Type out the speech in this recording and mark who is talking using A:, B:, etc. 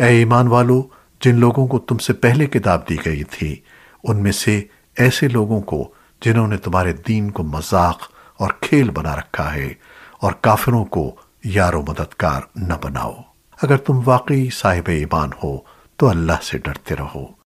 A: اے ایمان والو، جن لوگوں کو تم سے پہلے کتاب دی گئی تھی، ان میں سے ایسے لوگوں کو جنہوں نے تمہارے دین کو مذاق اور کھیل بنا رکھا ہے، اور کافروں کو یار و مددگار نہ بناؤ۔ اگر تم واقعی صاحب ایمان ہو، تو اللہ سے ڈرتے رہو۔